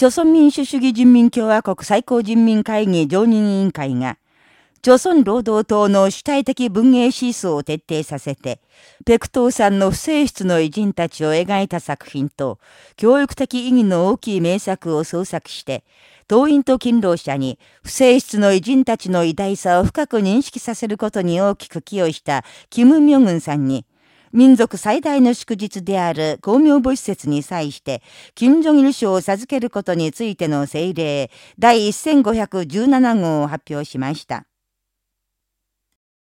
朝鮮民主主義人民共和国最高人民会議常任委員会が、朝鮮労働党の主体的文芸思想を徹底させて、ペクトーさんの不正室の偉人たちを描いた作品と、教育的意義の大きい名作を創作して、党員と勤労者に不正室の偉人たちの偉大さを深く認識させることに大きく寄与したキム・ミョンンさんに、民族最大の祝日である公明母施設に際して、金正日賞を授けることについての政令第1517号を発表しました。